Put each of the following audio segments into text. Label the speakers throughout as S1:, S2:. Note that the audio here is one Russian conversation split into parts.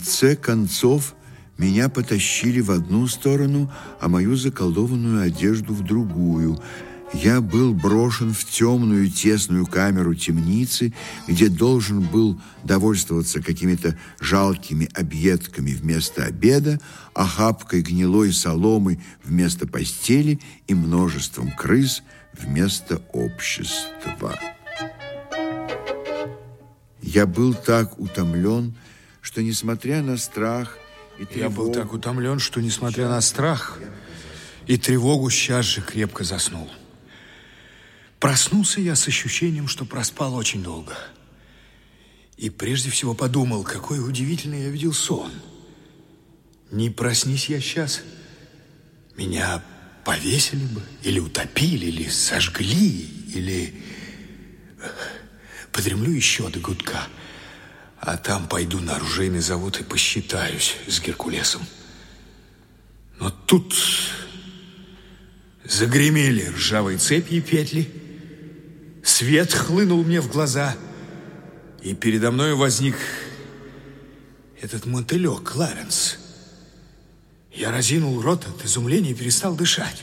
S1: конце концов меня потащили в одну сторону, а мою заколдованную одежду в другую – я был брошен в темную тесную камеру темницы, где должен был довольствоваться какими-то жалкими объедками вместо обеда, охапкой гнилой соломы вместо постели и множеством крыс вместо общества. Я был так утомлен, что, несмотря на страх
S2: и тревогу... Я был так утомлен, что, несмотря на страх и тревогу, сейчас же крепко заснул. Проснулся я с ощущением, что проспал очень долго. И прежде всего подумал, какой удивительный я видел сон. Не проснись я сейчас, меня повесили бы, или утопили, или сожгли, или подремлю еще до гудка, а там пойду на оружейный завод и посчитаюсь с Геркулесом. Но тут загремели ржавые цепи и петли, Свет хлынул мне в глаза, и передо мной возник этот мотылек, Кларенс. Я разинул рот от изумления и перестал дышать.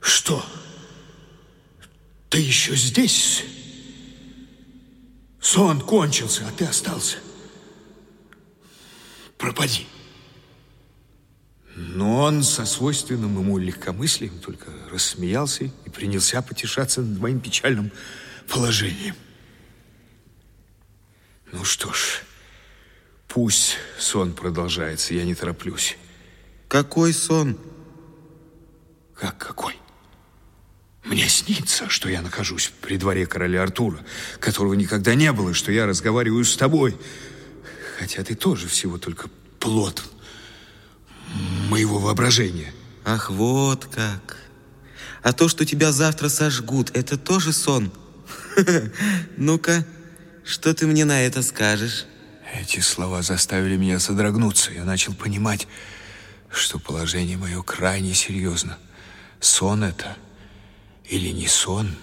S2: Что? Ты еще здесь? Сон кончился, а ты остался. Пропади. Но он со свойственным ему легкомыслием только рассмеялся и принялся потешаться над моим печальным положением. Ну что ж, пусть сон продолжается, я не тороплюсь.
S3: Какой сон?
S2: Как какой? Мне снится, что я нахожусь при дворе короля Артура, которого никогда не было, что я разговариваю с тобой. Хотя ты тоже всего только плод моего воображения.
S3: Ах, вот как. А то, что тебя завтра сожгут, это тоже сон? Ну-ка, что ты мне на это скажешь?
S2: Эти слова заставили меня содрогнуться. Я начал понимать, что положение мое крайне серьезно. Сон это или не сон?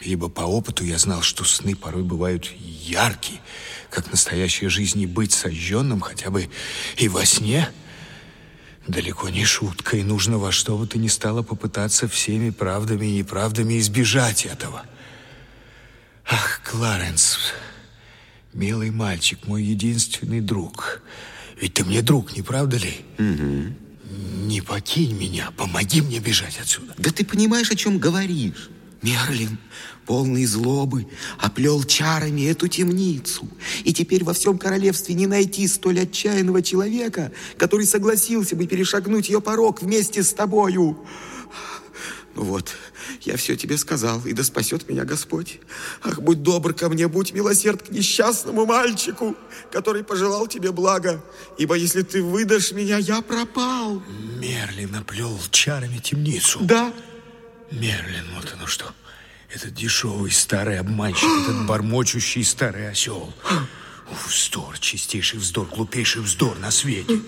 S2: Ибо по опыту я знал, что сны порой бывают яркие, как настоящая жизнь, и быть сожженным хотя бы и во сне далеко не шутка, и нужно во что бы то ни стало попытаться всеми правдами и неправдами избежать этого. Ах, Кларенс, милый мальчик, мой единственный друг. Ведь ты мне друг, не правда ли?
S3: Угу.
S2: Не покинь меня, помоги мне бежать отсюда.
S3: Да ты понимаешь, о чем говоришь? Мерлин, полный злобы, оплел чарами эту темницу. И теперь во всем королевстве не найти столь отчаянного человека, который согласился бы перешагнуть ее порог вместе с тобою. Ну вот, я все тебе сказал, и да спасет меня Господь. Ах, будь добр ко мне, будь милосерд к несчастному мальчику, который пожелал тебе блага. Ибо если ты выдашь меня, я пропал.
S2: Мерлин оплел чарами темницу.
S3: Да.
S2: Мерлин, вот оно что. Этот дешевый старый обманщик, этот бормочущий старый осел. Вздор, чистейший вздор, глупейший вздор на свете.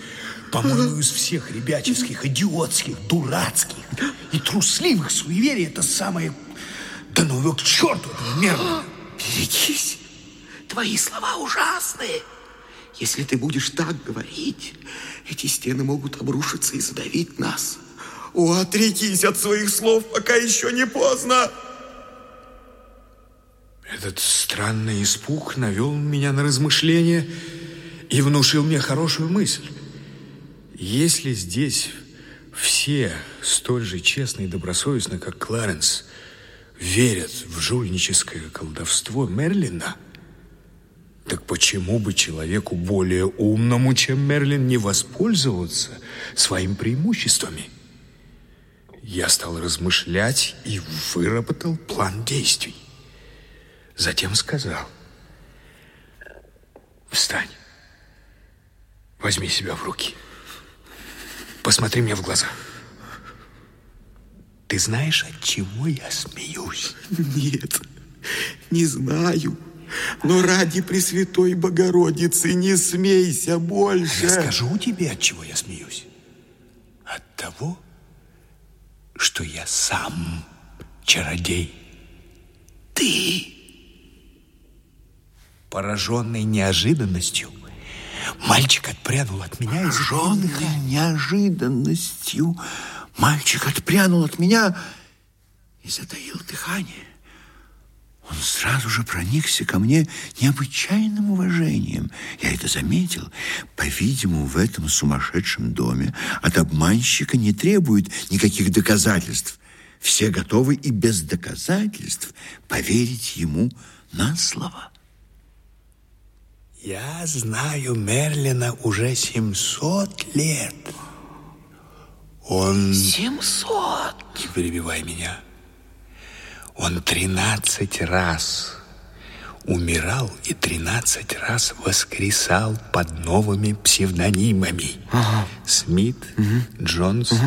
S2: По-моему, из всех ребяческих, идиотских, дурацких и трусливых суеверий это самое... Да ну его к черту этого Мерлина.
S3: Берегись. Твои слова ужасные. Если ты будешь так говорить, эти стены могут обрушиться и задавить нас. О, отрекись от своих слов, пока еще не поздно.
S2: Этот странный испуг навел меня на размышления и внушил мне хорошую мысль. Если здесь все столь же честно и добросовестно, как Кларенс, верят в жульническое колдовство Мерлина, так почему бы человеку более умному, чем Мерлин, не воспользоваться своими преимуществами? Я стал размышлять и выработал план действий. Затем сказал, встань, возьми себя в руки, посмотри мне в глаза. Ты знаешь, от чего я смеюсь?
S3: Нет, не знаю. Но ради Пресвятой Богородицы не смейся больше.
S2: Я скажу тебе, от чего я смеюсь. От того, что я сам чародей. Ты Пораженный неожиданностью, мальчик отпрянул от меня и
S1: Пораженный неожиданностью, мальчик отпрянул от меня и затаил дыхание. Он сразу же проникся ко мне необычайным уважением. Я это заметил. По-видимому, в этом сумасшедшем доме от обманщика не требуют никаких доказательств. Все готовы и без доказательств поверить ему на слово.
S2: Я знаю Мерлина уже 700 лет. Он...
S3: 700?
S2: Не перебивай меня. Он тринадцать раз умирал и тринадцать раз воскресал под новыми псевдонимами. Ага. Смит, угу. Джонс, угу.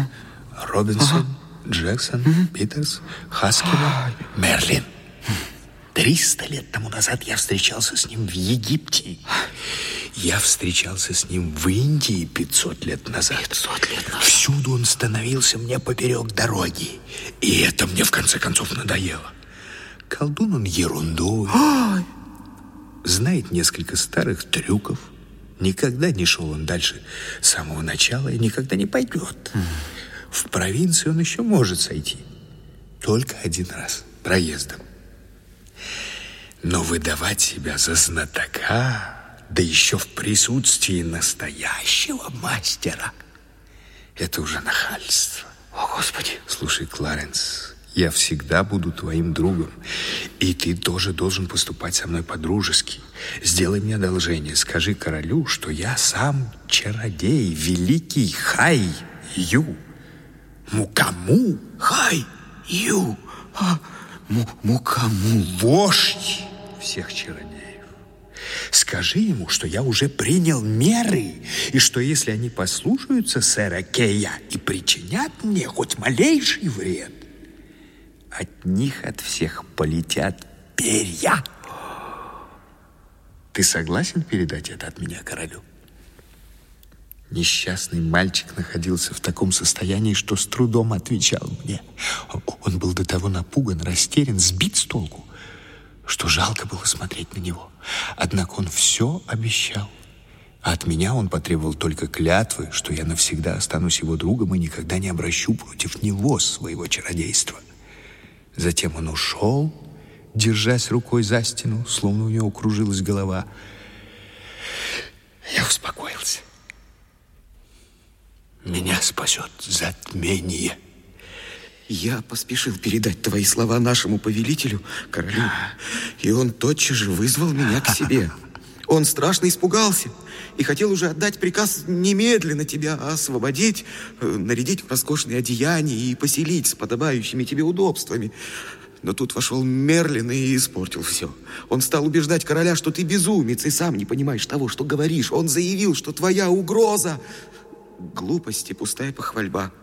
S2: Робинсон, ага. Джексон, угу. Питерс, Хаскина, Мерлин. Триста лет тому назад я встречался с ним в Египте. Я встречался с ним в Индии 500 лет назад.
S3: 500 лет назад.
S2: Всюду он становился мне поперек дороги. И это мне в конце концов надоело. Колдун он ерундой. Ой. Знает несколько старых трюков. Никогда не шел он дальше с самого начала и никогда не пойдет. В провинции он еще может сойти. Только один раз, проездом. Но выдавать себя за знатока да еще в присутствии настоящего мастера. Это уже нахальство.
S3: О, Господи!
S2: Слушай, Кларенс, я всегда буду твоим другом. И ты тоже должен поступать со мной по-дружески. Сделай мне одолжение. Скажи королю, что я сам чародей, великий Хай-Ю. Мукаму Хай-Ю.
S3: А, Мукаму.
S2: Вождь всех чародеев. Скажи ему, что я уже принял меры, и что если они послушаются сэра Кея и причинят мне хоть малейший вред, от них от всех полетят перья. Ты согласен передать это от меня королю? Несчастный мальчик находился в таком состоянии, что с трудом отвечал мне. Он был до того напуган, растерян, сбит с толку что жалко было смотреть на него. Однако он все обещал. А от меня он потребовал только клятвы, что я навсегда останусь его другом и никогда не обращу против него своего чародейства. Затем он ушел, держась рукой за стену, словно у него кружилась голова. Я успокоился. Меня спасет затмение.
S3: Я поспешил передать твои слова нашему повелителю, королю, и он тотчас же вызвал меня к себе. Он страшно испугался и хотел уже отдать приказ немедленно тебя освободить, э, нарядить в роскошные одеяния и поселить с подобающими тебе удобствами. Но тут вошел Мерлин и испортил все. Он стал убеждать короля, что ты безумец и сам не понимаешь того, что говоришь. Он заявил, что твоя угроза — глупость и пустая похвальба.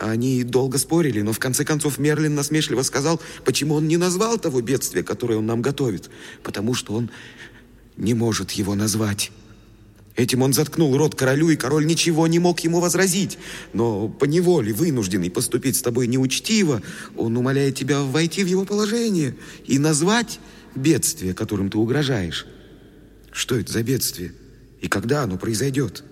S3: Они долго спорили, но в конце концов Мерлин насмешливо сказал, почему он не назвал того бедствия, которое он нам готовит. Потому что он не может его назвать. Этим он заткнул рот королю, и король ничего не мог ему возразить. Но по неволе, вынужденный поступить с тобой неучтиво, он умоляет тебя войти в его положение и назвать бедствие, которым ты угрожаешь. Что это за бедствие? И когда оно произойдет?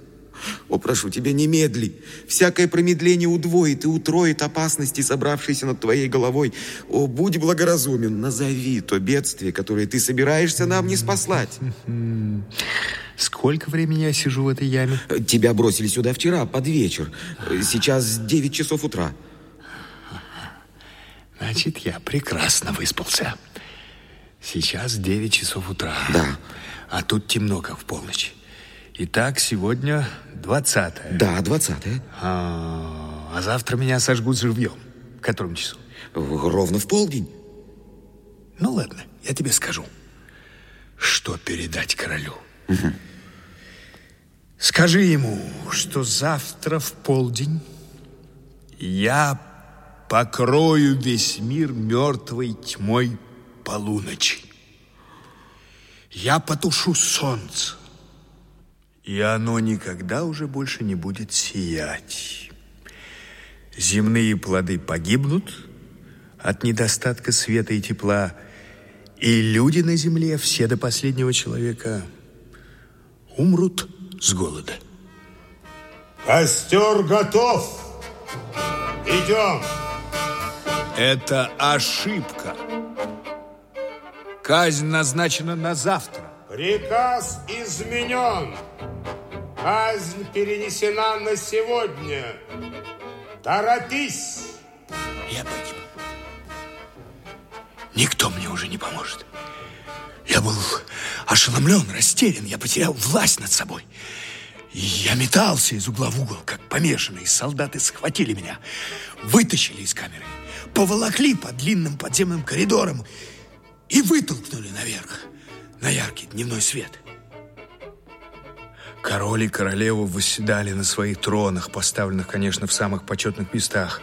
S3: О, прошу тебя, не медли. Всякое промедление удвоит и утроит опасности, собравшиеся над твоей головой. О, будь благоразумен, назови то бедствие, которое ты собираешься нам не спаслать.
S2: Сколько времени я сижу в этой яме?
S3: Тебя бросили сюда вчера, под вечер. Сейчас 9 часов утра.
S2: Значит, я прекрасно выспался. Сейчас 9 часов утра.
S3: Да.
S2: А тут темно, как в полночь. Итак, сегодня 20
S3: Да, 20 -е.
S2: А, а завтра меня сожгут живьем. В котором часу?
S3: Ровно в полдень.
S2: Ну ладно, я тебе скажу. Что передать королю? Угу. Скажи ему, что завтра в полдень я покрою весь мир мертвой тьмой полуночи. Я потушу солнце и оно никогда уже больше не будет сиять. Земные плоды погибнут от недостатка света и тепла, И люди на земле, все до последнего человека, умрут с голода.
S4: Костер готов. Идем.
S2: Это ошибка. Казнь назначена на завтра.
S4: Приказ изменен. Казнь перенесена на сегодня. Торопись.
S2: Я погиб. Никто мне уже не поможет. Я был ошеломлен, растерян, я потерял власть над собой. Я метался из угла в угол, как помешанный. Солдаты схватили меня, вытащили из камеры, поволокли по длинным подземным коридорам и вытолкнули наверх, на яркий дневной свет. Король и королева восседали на своих тронах, поставленных, конечно, в самых почетных местах.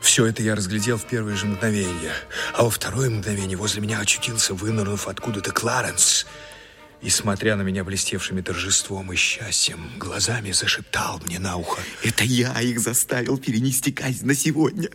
S2: Все это я разглядел в первое же мгновение. А во второе мгновение возле меня очутился, вынырнув откуда-то Кларенс – и, смотря на меня блестевшими торжеством и счастьем, глазами зашептал мне на ухо.
S3: Это я их заставил перенести казнь на сегодня.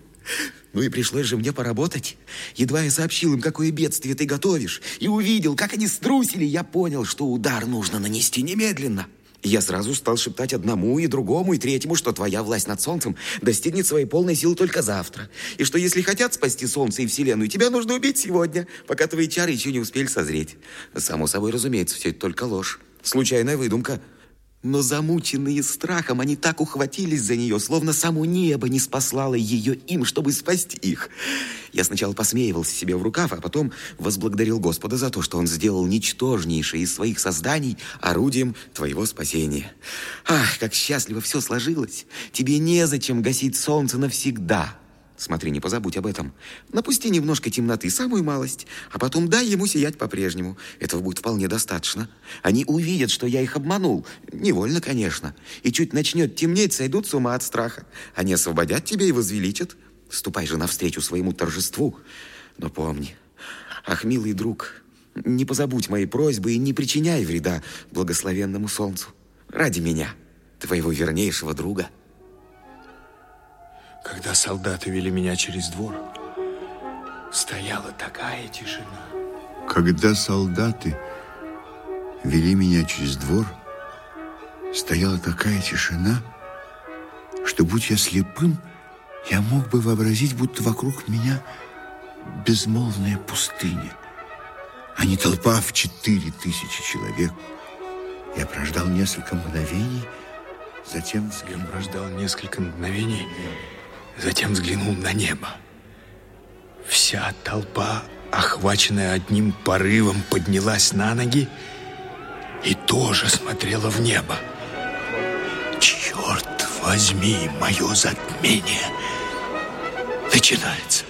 S3: Ну и пришлось же мне поработать. Едва я сообщил им, какое бедствие ты готовишь, и увидел, как они струсили, я понял, что удар нужно нанести немедленно. Я сразу стал шептать одному и другому, и третьему, что твоя власть над Солнцем достигнет своей полной силы только завтра. И что если хотят спасти Солнце и Вселенную, тебя нужно убить сегодня, пока твои чары еще не успели созреть. Само собой, разумеется, все это только ложь. Случайная выдумка. Но замученные страхом, они так ухватились за нее, словно само небо не спаслало ее им, чтобы спасти их. Я сначала посмеивался себе в рукав, а потом возблагодарил Господа за то, что он сделал ничтожнейшее из своих созданий орудием твоего спасения. Ах, как счастливо все сложилось! Тебе незачем гасить солнце навсегда. Смотри, не позабудь об этом. Напусти немножко темноты, самую малость, а потом дай ему сиять по-прежнему. Этого будет вполне достаточно. Они увидят, что я их обманул. Невольно, конечно. И чуть начнет темнеть, сойдут с ума от страха. Они освободят тебя и возвеличат. Ступай же навстречу своему торжеству. Но помни, ах, милый друг, не позабудь моей просьбы и не причиняй вреда благословенному солнцу. Ради меня, твоего вернейшего друга».
S2: Когда солдаты вели меня через двор, стояла такая тишина.
S1: Когда солдаты вели меня через двор, стояла такая тишина, что, будь я слепым, я мог бы вообразить, будто вокруг меня безмолвная пустыня, а не толпа в четыре тысячи человек. Я прождал несколько мгновений, затем...
S2: Я прождал несколько мгновений, затем взглянул на небо. Вся толпа, охваченная одним порывом, поднялась на ноги и тоже смотрела в небо. Черт возьми, мое затмение начинается.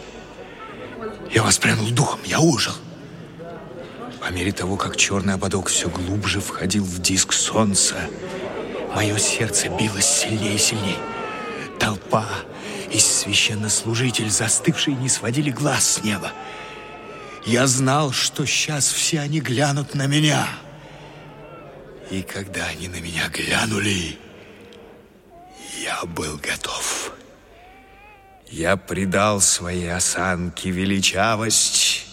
S2: Я воспрянул духом, я ужил. По мере того, как черный ободок все глубже входил в диск солнца, мое сердце билось сильнее и сильнее. Толпа и священнослужитель, застывший, не сводили глаз с неба. Я знал, что сейчас все они глянут на меня. И когда они на меня глянули, я был готов. Я придал своей осанке величавость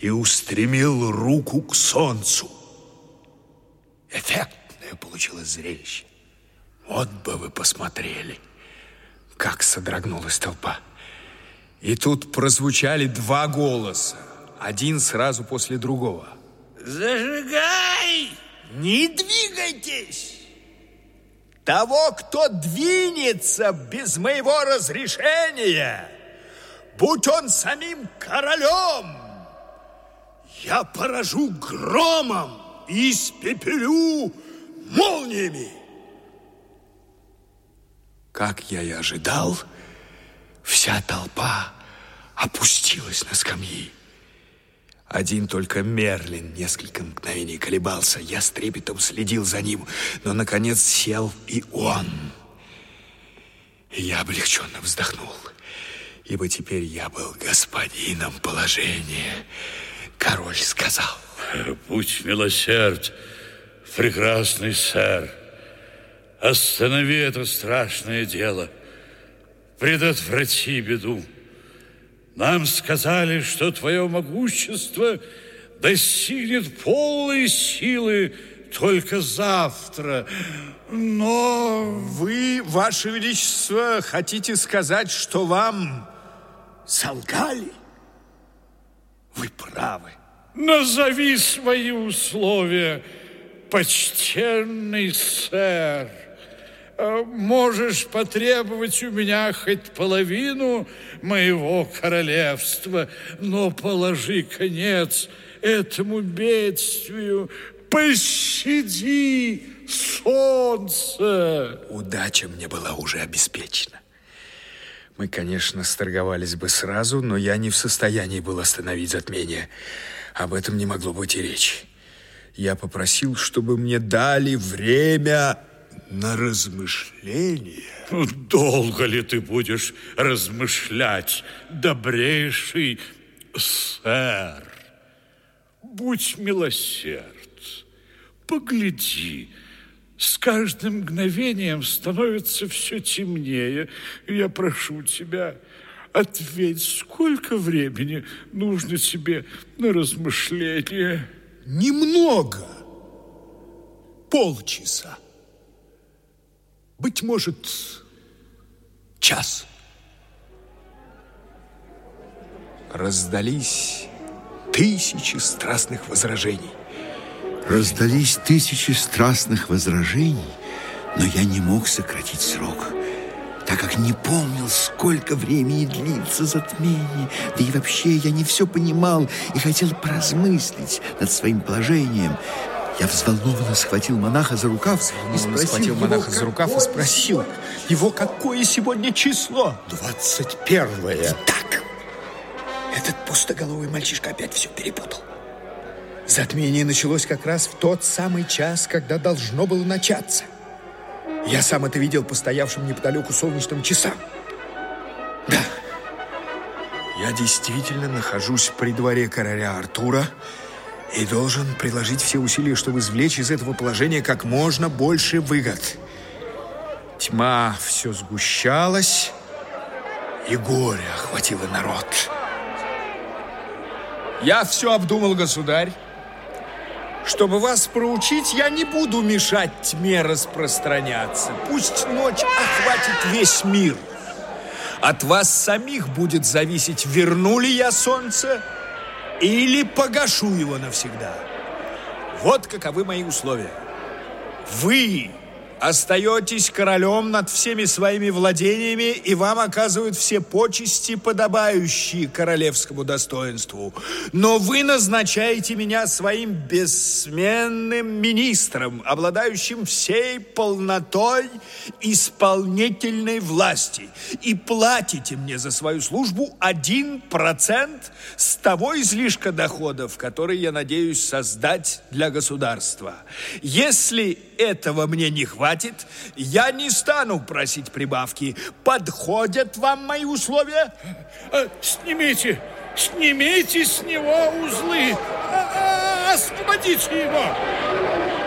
S2: и устремил руку к солнцу. Эффектное получилось зрелище. Вот бы вы посмотрели. Как содрогнулась толпа. И тут прозвучали два голоса, один сразу после другого.
S5: Зажигай! Не двигайтесь! Того, кто двинется без моего разрешения, будь он самим королем, я поражу громом и испепелю молниями.
S2: Как я и ожидал, вся толпа опустилась на скамьи. Один только Мерлин несколько мгновений колебался. Я с трепетом следил за ним, но, наконец, сел и он. Я облегченно вздохнул, ибо теперь я был господином положения. Король сказал.
S6: Будь милосерд, прекрасный сэр. Останови это страшное дело. Предотврати беду. Нам сказали, что твое могущество достигнет полной силы только завтра. Но...
S2: Вы, Ваше Величество, хотите сказать, что вам солгали? Вы правы.
S6: Назови свои условия, почтенный сэр. Э, можешь потребовать у меня хоть половину моего королевства, но положи конец этому бедствию, пощади солнце.
S7: Удача мне была уже обеспечена. Мы, конечно, сторговались бы сразу, но я не в состоянии был остановить затмение. Об этом не могло быть и речи. Я попросил, чтобы мне дали время на размышление.
S6: Ну, долго ли ты будешь размышлять, добрейший сэр? Будь милосерд, погляди, с каждым мгновением становится все темнее. Я прошу тебя, ответь, сколько времени нужно тебе на размышление?
S2: Немного. Полчаса. Быть может, час. Раздались тысячи страстных возражений.
S1: Раздались тысячи страстных возражений, но я не мог сократить срок, так как не помнил, сколько времени длится затмение. Да и вообще я не все понимал и хотел поразмыслить над своим положением. Я взволнованно схватил монаха за рукав и спросил
S7: схватил
S1: его,
S7: монаха за рукав и спросил,
S2: Его какое сегодня число?
S7: двадцать первое.
S2: Так, этот пустоголовый мальчишка опять все перепутал. Затмение началось как раз в тот самый час, когда должно было начаться. Я сам это видел по стоявшим неподалеку солнечным часам. Да, я действительно нахожусь при дворе короля Артура и должен приложить все усилия, чтобы извлечь из этого положения как можно больше выгод. Тьма все сгущалась, и горе охватило народ. Я все обдумал, государь. Чтобы вас проучить, я не буду мешать тьме распространяться. Пусть ночь охватит весь мир. От вас самих будет зависеть, верну ли я солнце или погашу его навсегда. Вот каковы мои условия. Вы остаетесь королем над всеми своими владениями, и вам оказывают все почести, подобающие королевскому достоинству. Но вы назначаете меня своим бессменным министром, обладающим всей полнотой исполнительной власти, и платите мне за свою службу один процент с того излишка доходов, который я надеюсь создать для государства. Если этого мне не хватит, я не стану просить прибавки. Подходят вам мои условия?
S6: А, Снимите, снимите с него узлы, А, а, освободите его.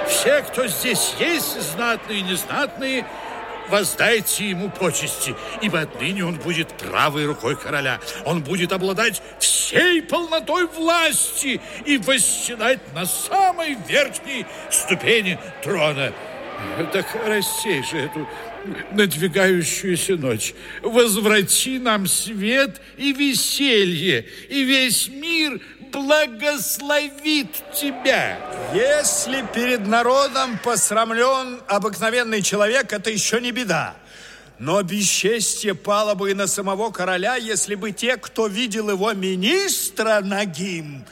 S6: Все, кто здесь есть, знатные и незнатные, воздайте ему почести, ибо отныне он будет правой рукой короля. Он будет обладать всей полнотой власти и восседать на самой верхней ступени трона. Так рассей же эту надвигающуюся ночь. Возврати нам свет и веселье, и весь мир благословит тебя.
S2: Если перед народом посрамлен обыкновенный человек, это еще не беда. Но бесчестье пало бы и на самого короля, если бы те, кто видел его министра нагим,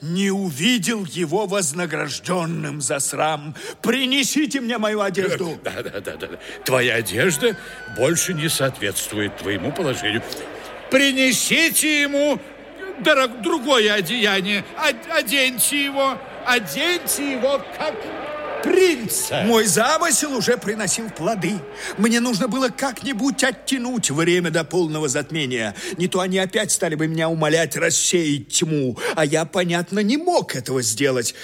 S2: не увидел его вознагражденным за срам. Принесите мне мою одежду.
S6: Да, да, да, да. Твоя одежда больше не соответствует твоему положению. Принесите ему дорог, другое одеяние. Од- оденьте его, оденьте его как принца.
S2: Мой замысел уже приносил плоды. Мне нужно было как-нибудь оттянуть время до полного затмения. Не то они опять стали бы меня умолять рассеять тьму, а я, понятно, не мог этого сделать.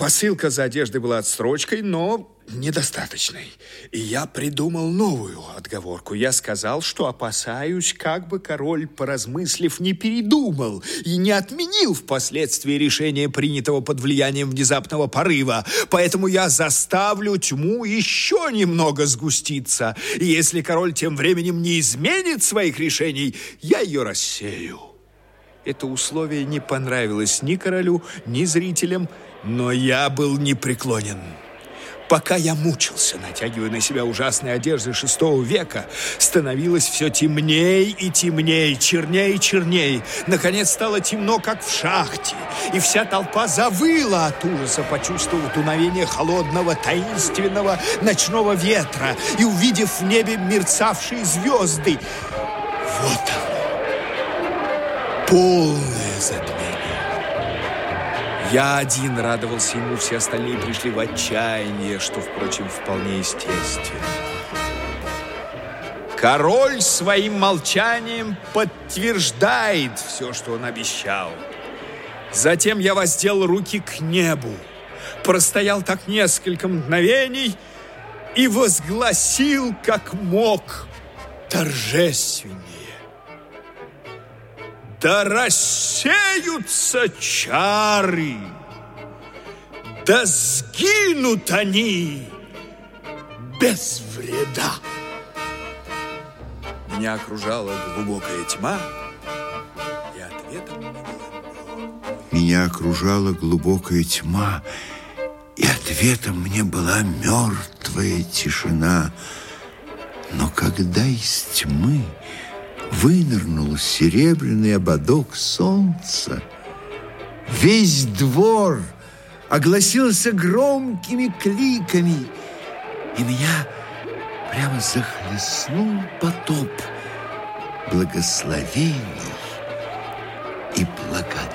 S2: Посылка за одеждой была отсрочкой, но недостаточной. И я придумал новую отговорку. Я сказал, что опасаюсь, как бы король, поразмыслив, не передумал и не отменил впоследствии решение, принятого под влиянием внезапного порыва. Поэтому я заставлю тьму еще немного сгуститься. И если король тем временем не изменит своих решений, я ее рассею. Это условие не понравилось ни королю, ни зрителям, но я был непреклонен. Пока я мучился, натягивая на себя ужасные одежды шестого века, становилось все темней и темней, черней и черней. Наконец стало темно, как в шахте, и вся толпа завыла от ужаса, почувствовав дуновение холодного, таинственного ночного ветра и увидев в небе мерцавшие звезды. Вот оно, полное затмение. Я один радовался ему, все остальные пришли в отчаяние, что, впрочем, вполне естественно. Король своим молчанием подтверждает все, что он обещал. Затем я воздел руки к небу, простоял так несколько мгновений и возгласил, как мог, торжественнее. Да рассеются чары, да сгинут они без вреда. Меня окружала глубокая тьма, и ответом мне была
S1: Меня окружала глубокая тьма, и ответом мне была мертвая тишина. Но когда из тьмы вынырнул серебряный ободок солнца. Весь двор огласился громкими кликами, и меня прямо захлестнул потоп благословений и благодати.